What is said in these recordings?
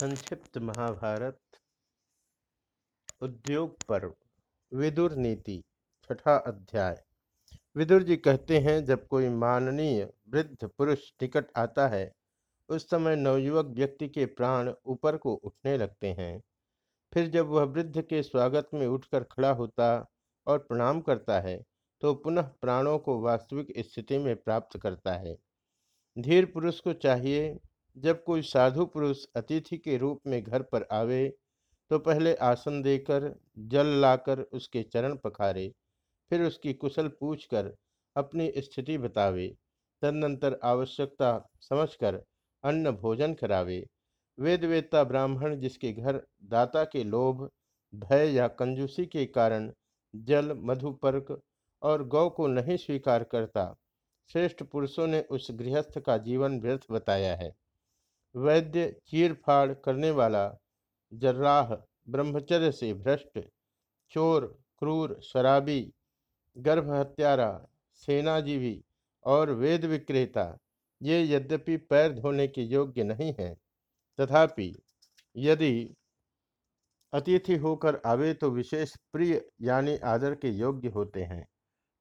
संक्षिप्त महाभारत। उद्योग पर्व विदुर नीति, छठा अध्याय। विदुर जी कहते हैं, जब कोई माननीय वृद्ध पुरुष निकट आता है, उस समय नवयुवक व्यक्ति के प्राण ऊपर को उठने लगते हैं। फिर जब वह वृद्ध के स्वागत में उठकर खड़ा होता और प्रणाम करता है तो पुनः प्राणों को वास्तविक स्थिति में प्राप्त करता है। धीर पुरुष को चाहिए जब कोई साधु पुरुष अतिथि के रूप में घर पर आवे तो पहले आसन देकर जल लाकर उसके चरण पखारे, फिर उसकी कुशल पूछकर अपनी स्थिति बतावे। तदनंतर आवश्यकता समझकर अन्न भोजन करावे। वेद वेदता ब्राह्मण जिसके घर दाता के लोभ, भय या कंजूसी के कारण जल मधुपर्क और गौ को नहीं स्वीकार करता, श्रेष्ठ पुरुषों ने उस गृहस्थ का जीवन व्यर्थ बताया है। वैद्य चीरफाड़ करने वाला, जर्राह, ब्रह्मचर्य से भ्रष्ट, चोर, क्रूर, शराबी गर्भ हत्यारा सेनाजीवी और वेद विक्रेता, ये यद्यपि पैर धोने के योग्य नहीं हैं, तथापि यदि अतिथि होकर आवे तो विशेष प्रिय यानी आदर के योग्य होते हैं।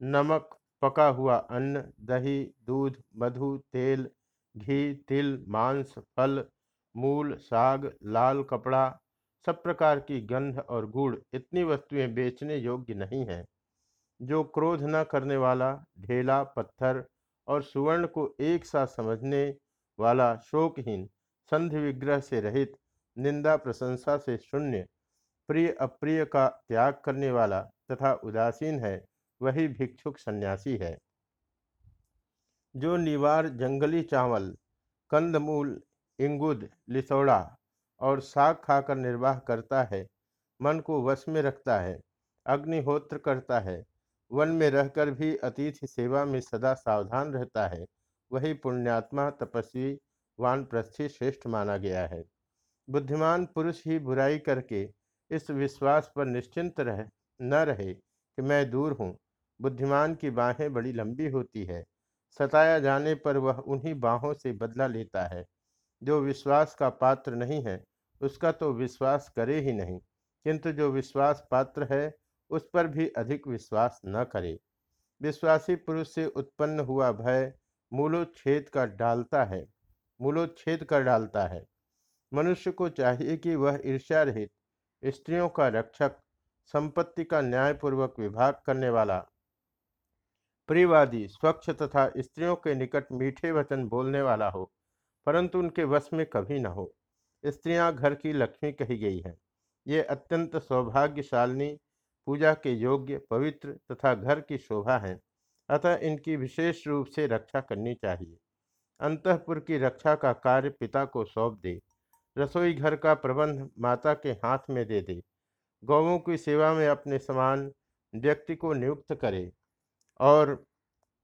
नमक, पका हुआ अन्न, दही, दूध, मधु, तेल घी, तिल, मांस, फल, मूल, साग, लाल कपड़ा, सब प्रकार की गंध और गुड़, इतनी वस्तुएँ बेचने योग्य नहीं हैं। जो क्रोध न करने वाला, ढेला, पत्थर और सुवर्ण को एक साथ समझने वाला शोकहीन, संधि विग्रह से रहित, निंदा प्रशंसा से शून्य, प्रिय अप्रिय का त्याग करने वाला तथा उदासीन है, वही भिक्षुक सन्यासी है। जो निवार जंगली चावल, कंदमूल, इंगुद, लिसोड़ा और साग खाकर निर्वाह करता है, मन को वश में रखता है, अग्निहोत्र करता है, वन में रहकर भी अतिथि सेवा में सदा सावधान रहता है, वही पुण्यात्मा, तपस्वी वान वानप्रस्थी श्रेष्ठ माना गया है। बुद्धिमान पुरुष ही बुराई करके इस विश्वास पर निश्चिंत रह, न रहे कि मैं दूर हूँ। बुद्धिमान की बाहें बड़ी लंबी होती है। सताया जाने पर वह उन्हीं बाहों से बदला लेता है। जो विश्वास का पात्र नहीं है, उसका तो विश्वास करे ही नहीं, किंतु जो विश्वास पात्र है, उस पर भी अधिक विश्वास न करे। विश्वासी पुरुष से उत्पन्न हुआ भय मूलोच्छेद का डालता है, मूलोच्छेद कर डालता है। मनुष्य को चाहिए कि वह ईर्ष्या रहित, स्त्रियों का रक्षक, संपत्ति का न्यायपूर्वक विभाग करने वाला प्रियवादी, स्वच्छ तथा स्त्रियों के निकट मीठे वचन बोलने वाला हो, परंतु उनके वश में कभी न हो। स्त्रियाँ घर की लक्ष्मी कही गई हैं। ये अत्यंत सौभाग्यशालिनी, पूजा के योग्य, पवित्र तथा घर की शोभा हैं। अतः इनकी विशेष रूप से रक्षा करनी चाहिए। अंतपुर की रक्षा का कार्य पिता को सौंप दे, रसोई घर का प्रबंध माता के हाथ में दे दे। गौवों की सेवा में अपने समान व्यक्ति को नियुक्त करे। और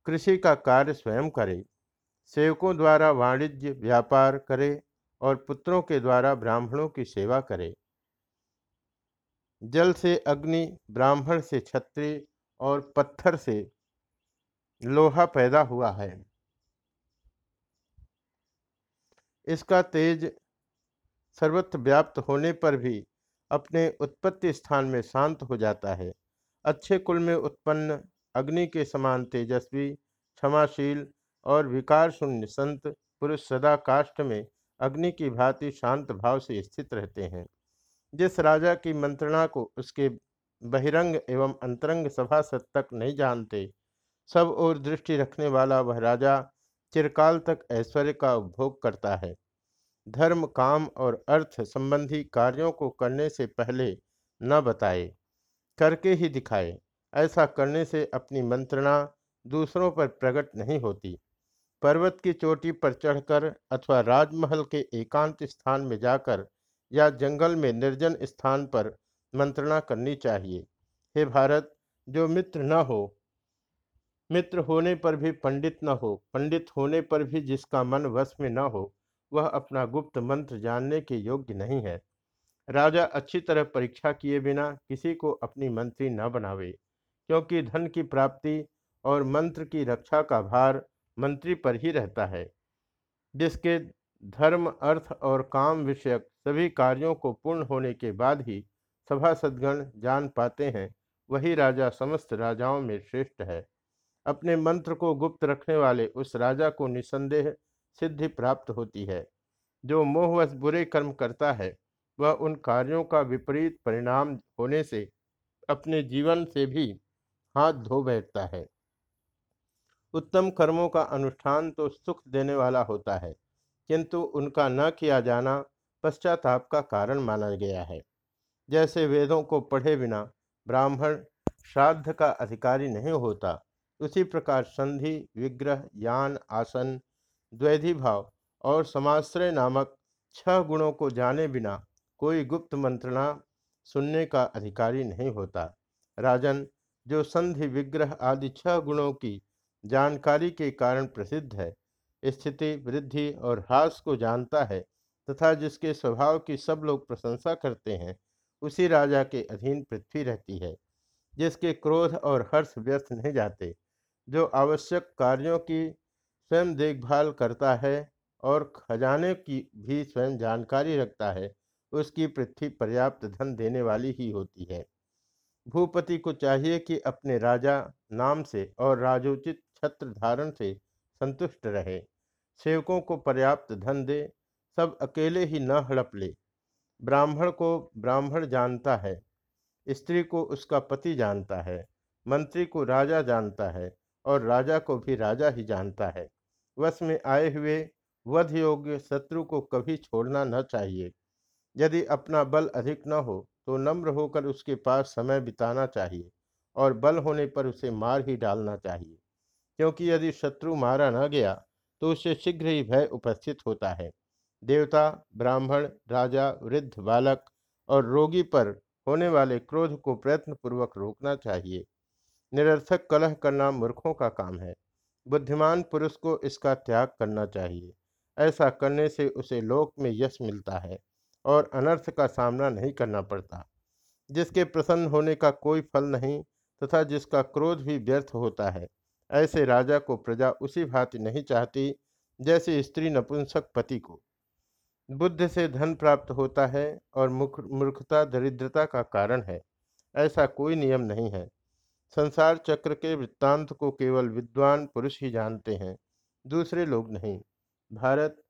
कृषि का कार्य स्वयं करे। सेवकों द्वारा वाणिज्य, व्यापार करे और पुत्रों के द्वारा ब्राह्मणों की सेवा करे। जल से अग्नि, ब्राह्मण से छत्री और पत्थर से लोहा पैदा हुआ है। इसका तेज सर्वत्र व्याप्त होने पर भी अपने उत्पत्ति स्थान में शांत हो जाता है। अच्छे कुल में उत्पन्न अग्नि के समान तेजस्वी, क्षमाशील और विकार शून्य संत पुरुष सदा काष्ठ में अग्नि की भांति शांत भाव से स्थित रहते हैं। जिस राजा की मंत्रणा को उसके बहिरंग एवं अंतरंग सभासद तक नहीं जानते, सब और दृष्टि रखने वाला वह राजा चिरकाल तक ऐश्वर्य का उपभोग करता है। धर्म, काम और अर्थ संबंधी कार्यों को करने से पहले न बताए, करके ही दिखाए। ऐसा करने से अपनी मंत्रणा दूसरों पर प्रकट नहीं होती। पर्वत की चोटी पर चढ़कर अथवा राजमहल के एकांत स्थान में जाकर या जंगल में निर्जन स्थान पर मंत्रणा करनी चाहिए। हे भारत, जो मित्र न हो, मित्र होने पर भी पंडित न हो, पंडित होने पर भी जिसका मन वश में न हो, वह अपना गुप्त मंत्र जानने के योग्य नहीं है। राजा अच्छी तरह परीक्षा किए बिना किसी को अपनी मंत्री न बनावे। क्योंकि धन की प्राप्ति और मंत्र की रक्षा का भार मंत्री पर ही रहता है, जिसके धर्म, अर्थ और काम विषयक सभी कार्यों को पूर्ण होने के बाद ही सभासदगण जान पाते हैं, वही राजा समस्त राजाओं में श्रेष्ठ है। अपने मंत्र को गुप्त रखने वाले उस राजा को निसंदेह सिद्धि प्राप्त होती है। जो मोहवश बुरे कर्म करता है, वह उन कार्यों का विपरीत परिणाम होने से अपने जीवन से भी हाथ धो बैठता है। उत्तम कर्मों का अनुष्ठान तो सुख देने वाला होता है, किंतु उनका न किया जाना पश्चाताप का कारण माना गया है। जैसे वेदों को पढ़े बिना ब्राह्मण श्राद्ध का अधिकारी नहीं होता, उसी प्रकार संधि, विग्रह, यान, आसन, द्वैधि भाव और समाश्रय नामक छह गुणों को जाने बिना कोई गुप्त मंत्रणा सुनने का अधिकारी नहीं होता। राजन जो संधि, विग्रह आदि छह गुणों की जानकारी के कारण प्रसिद्ध है। स्थिति, वृद्धि और ह्रास को जानता है तथा जिसके स्वभाव की सब लोग प्रशंसा करते हैं, उसी राजा के अधीन पृथ्वी रहती है, जिसके क्रोध और हर्ष व्यर्थ नहीं जाते, जो आवश्यक कार्यों की स्वयं देखभाल करता है और खजाने की भी स्वयं जानकारी रखता है, उसकी पृथ्वी पर्याप्त धन देने वाली ही होती है। भूपति को चाहिए कि अपने राजा नाम से और राजोचित छत्र धारण से संतुष्ट रहे। सेवकों को पर्याप्त धन दे, सब अकेले ही न हड़प ले। ब्राह्मण को ब्राह्मण जानता है, स्त्री को उसका पति जानता है, मंत्री को राजा जानता है और राजा को भी राजा ही जानता है। वश में आए हुए वध योग्य शत्रु को कभी छोड़ना न चाहिए। यदि अपना बल अधिक न हो तो नम्र होकर उसके पास समय बिताना चाहिए और बल होने पर उसे मार ही डालना चाहिए। क्योंकि यदि शत्रु मारा न गया तो उसे शीघ्र ही भय उपस्थित होता है। देवता, ब्राह्मण, राजा, वृद्ध, बालक और रोगी पर होने वाले क्रोध को प्रयत्नपूर्वक रोकना चाहिए। निरर्थक कलह करना मूर्खों का काम है। बुद्धिमान पुरुष को इसका त्याग करना चाहिए। ऐसा करने से उसे लोक में यश मिलता है। और अनर्थ का सामना नहीं करना पड़ता। जिसके प्रसन्न होने का कोई फल नहीं तथा जिसका क्रोध भी व्यर्थ होता है, ऐसे राजा को प्रजा उसी भांति नहीं चाहती जैसे स्त्री नपुंसक पति को। बुद्ध से धन प्राप्त होता है और मूर्खता, दरिद्रता का कारण है, ऐसा कोई नियम नहीं है। संसार चक्र के वृत्तांत को केवल विद्वान पुरुष ही जानते हैं, दूसरे लोग नहीं। भारत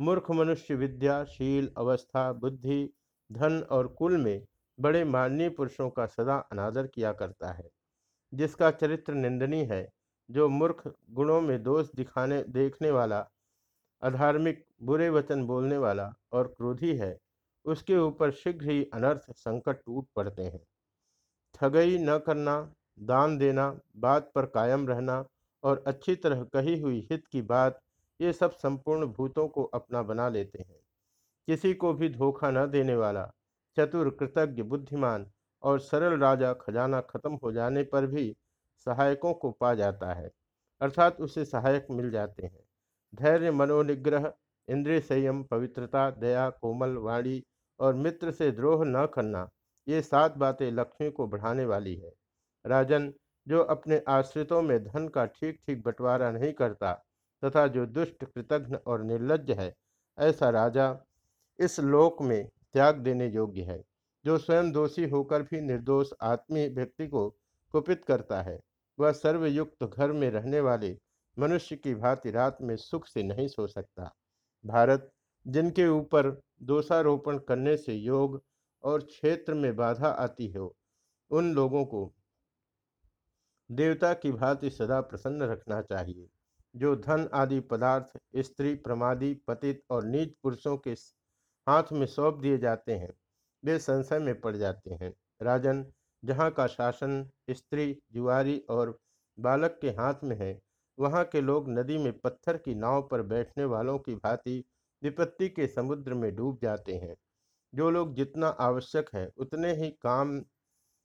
मूर्ख मनुष्य विद्या, शील, अवस्था, बुद्धि, धन और कुल में बड़े माननीय पुरुषों का सदा अनादर किया करता है। जिसका चरित्र निंदनीय है, जो मूर्ख गुणों में दोष दिखाने, देखने वाला, अधार्मिक बुरे वचन बोलने वाला और क्रोधी है, उसके ऊपर शीघ्र ही अनर्थ संकट टूट पड़ते हैं। ठगई न करना, दान देना, बात पर कायम रहना और अच्छी तरह कही हुई हित की बात ये सब संपूर्ण भूतों को अपना बना लेते हैं। किसी को भी धोखा न देने वाला, चतुर, कृतज्ञ, बुद्धिमान और सरल राजा खजाना खत्म हो जाने पर भी सहायकों को पा जाता है, अर्थात उसे सहायक मिल जाते हैं। धैर्य, मनोनिग्रह, इंद्रिय संयम, पवित्रता, दया, कोमल वाणी और मित्र से द्रोह न करना, ये सात बातें लक्ष्मी को बढ़ाने वाली है। राजन, जो अपने आश्रितों में धन का ठीक ठीक बंटवारा नहीं करता तथा जो दुष्ट, कृतघ्न और निर्लज है, ऐसा राजा इस लोक में त्याग देने योग्य है, जो स्वयं दोषी होकर भी निर्दोष आत्मीय व्यक्ति को कुपित करता है। वह सर्वयुक्त घर में रहने वाले मनुष्य की भांति रात में सुख से नहीं सो सकता। भारत, जिनके ऊपर दोषारोपण करने से योग और क्षेत्र में बाधा आती हो, उन लोगों को देवता की भांति सदा प्रसन्न रखना चाहिए। जो धन आदि पदार्थ, स्त्री, प्रमादी, पतित और नीच पुरुषों के हाथ में सौंप दिए जाते हैं, वे संशय में पड़ जाते हैं। राजन, जहाँ का शासन स्त्री, जुआरी और बालक के हाथ में है, वहाँ के लोग नदी में पत्थर की नाव पर बैठने वालों की भांति विपत्ति के समुद्र में डूब जाते हैं। जो लोग जितना आवश्यक है, उतने ही काम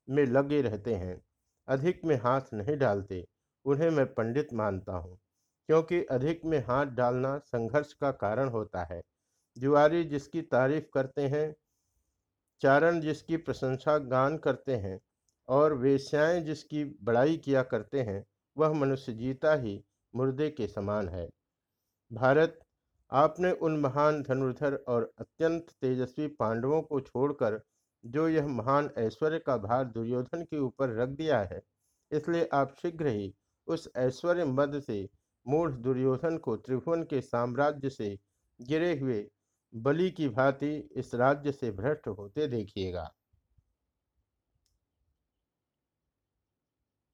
में लगे रहते हैं। अधिक में हाथ नहीं डालते, उन्हें मैं पंडित मानता हूँ। क्योंकि अधिक में हाथ डालना संघर्ष का कारण होता है। जुआरी जिसकी तारीफ़ करते हैं, चारण जिसकी प्रशंसा गान करते हैं और वेश्याएँ जिसकी बड़ाई किया करते हैं, वह मनुष्य जीता ही मुर्दे के समान है। भारत, आपने उन महान धनुर्धर और अत्यंत तेजस्वी पांडवों को छोड़कर जो यह महान ऐश्वर्य का भार दुर्योधन के ऊपर रख दिया है, इसलिए आप शीघ्र ही उस ऐश्वर्य मद से मूढ़ दुर्योधन को त्रिभुवन के साम्राज्य से गिरे हुए बलि की भांति इस राज्य से भ्रष्ट होते देखिएगा।